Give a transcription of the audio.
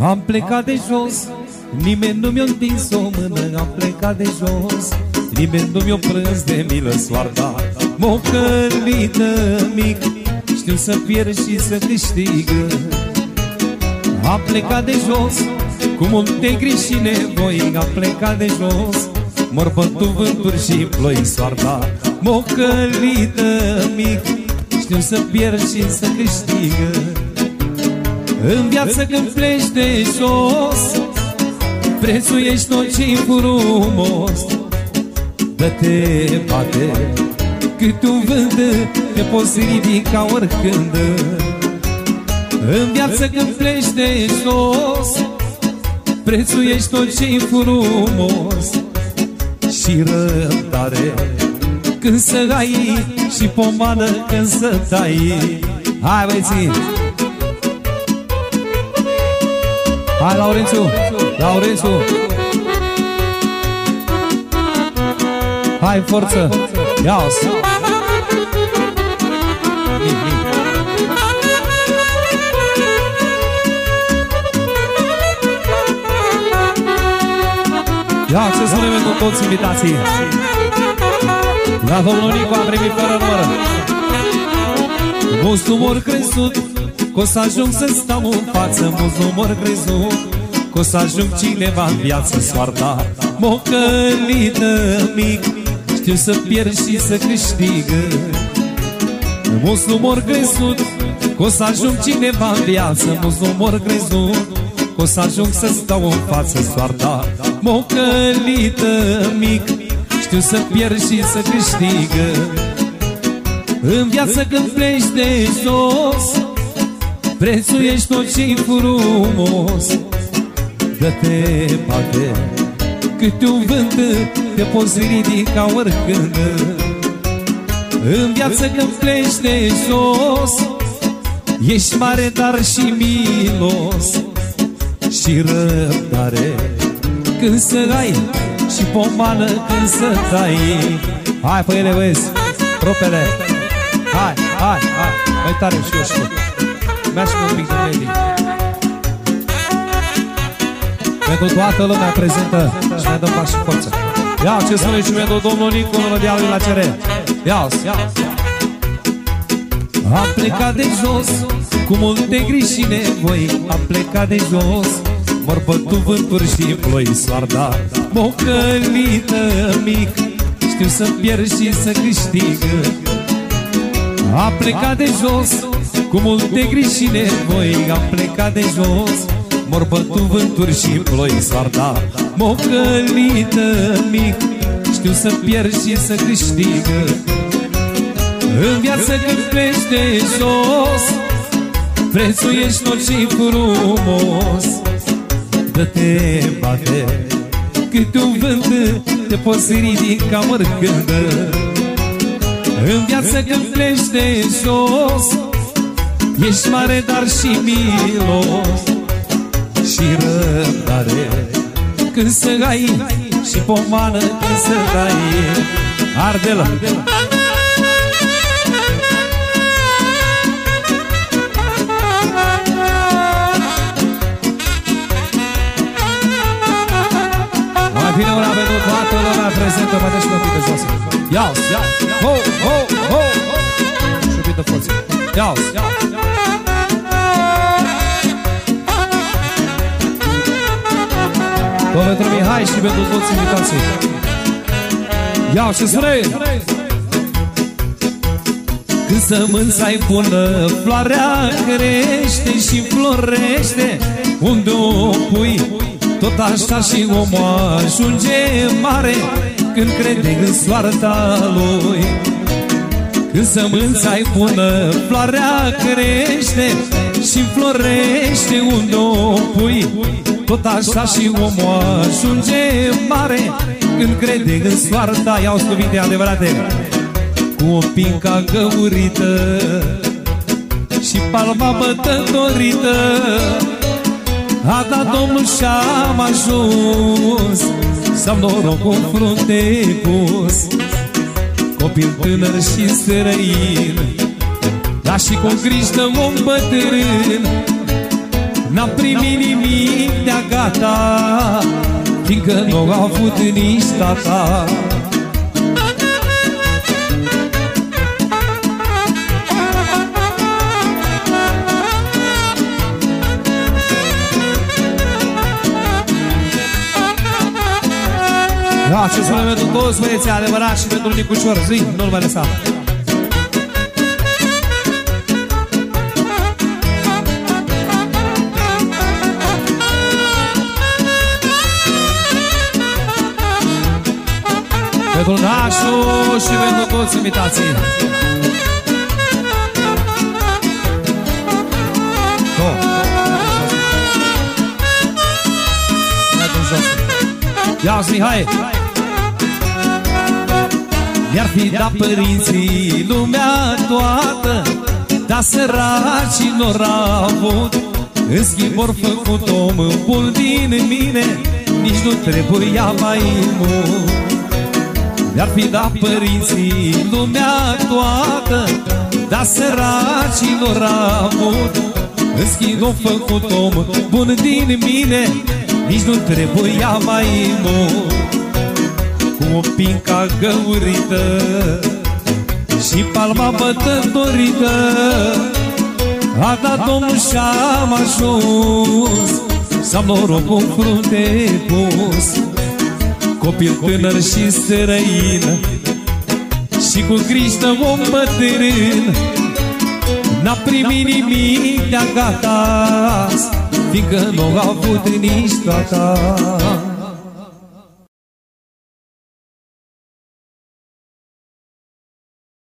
Am plecat de jos Nimeni nu mi-a întins o mână. Am plecat de jos Nimeni nu mi-a prânz de milă soarta. M-o călită mic Știu să pierd și să câștigă Am plecat de jos Cu multe griji și nevoi. Am plecat de jos Mor bătut vânturi și ploi soarta. M-o călită mic Știu să pierd și să câștigă În viață când pleci de jos Prețuiești tot ce-i frumos. Dă-te, bate Cât un vânt Te poți ridica oricând. În viață când pleci de jos Prețuiești tot ce-i frumos. Și răbdare Când să ai Și pomană când să tai Hai băieții Hai Laurențiu! Laurențiu! Hai forță! Ia-o! Ia ce spunem cu toți invitații. La domnul Nicu am primit fără număr. Mulți număr crezut Că o să ajung să stau în față Mulți număr crezut. Că o să ajung cineva în viață Soarta m-o călită mic. Știu să pierd și să câștigă Mulți număr crezut Că o să ajung cineva în viață Mulți număr crezut. Că o să ajung să stau în față Soarta m-o călită mic. Știu să pierd și să câștigă În viață când pleci de jos Prețuiești tot ce-i frumos Dă-te, bate Câte un vânt Te poți ridica oricând. În viață când pleci de jos Ești mare, dar și milos. Și răbdare Când să ai Și pomană când să tai. Hai pe ele, vezi Rupele Hai, hai, hai. Mai tare și eu știu Mergi cu un pic de medii pentru toată lumea prezentă și ne dăm pași și forță. Ia, ce spune și pentru domnul Nicu, melodia lui la cere. Ia, ia. Am plecat de jos, cu multe griji și nevoi. Am plecat de jos, mor bătut vânturi și ploi soarda. M-o călită mic, știu să pierd și să câștigă. Am plecat de jos, cu multe griji și nevoi. Am plecat de jos, Mor bătu vânturi și ploi soarta. M-o călită mic Știu să pierd și să câștigă În viață când pleci de jos Prețuiești tot ce frumos. Dă-te, bate Cât un vânt te poți ridica oricând În viață când pleci de jos Ești mare, dar și milos și răbdare. Când să ai și pomană când să dai Ardela Mai bine una pentru toată lumea prezentă Mai dă și un pic de jos. Ia-o, ia-o. Ho, ho, ho, ho. Și un pic de forță. Ia-o, ia-o Tot pentru Mihai și pentru toți invitații. Ia ce spune Când sămânța-i bună Floarea crește și florește. Unde o pui Tot așa și omul ajunge mare. Când crede în soarta lui Când sămânța-i bună Floarea crește și florește Unde o pui tot așa și omul ajunge mare. Când crede în soarta Iau cuvinte adevărate. Cu o pinca găurită Și palma bătătorită A dat Domnul și-am ajuns Să-am norocul în frunte pus. Copil tânăr și străin Dar și cu griji de om bătrân. N-am primit nimic de-a gata Fiindcă nu a avut nici tata Da, ce spune pentru toți băieții adevărat și pentru Nicușor. Zi, nu-l mai lăsa Pentru nașul și pentru toți imitații Ia-ți, Mihai! Mi-ar fi dat părinții lumea toată Dar săracii nu au avut. În schimb ori făcut om bun din mine Nici nu trebuia mai mult Mi-ar fi dat părinții lumea toată Dar săracii nu au avut. În schimb ori făcut om bun din mine Nici nu trebuia mai mult. Cu o pinca găurită Și palma bătătorită A dat omul și-am ajuns Să-am norocul în frunte pus Copil tânăr și străin. Și cu grijă om bătrân N-a primit nimic de-a gata. Fiindcă nu a avut nici toată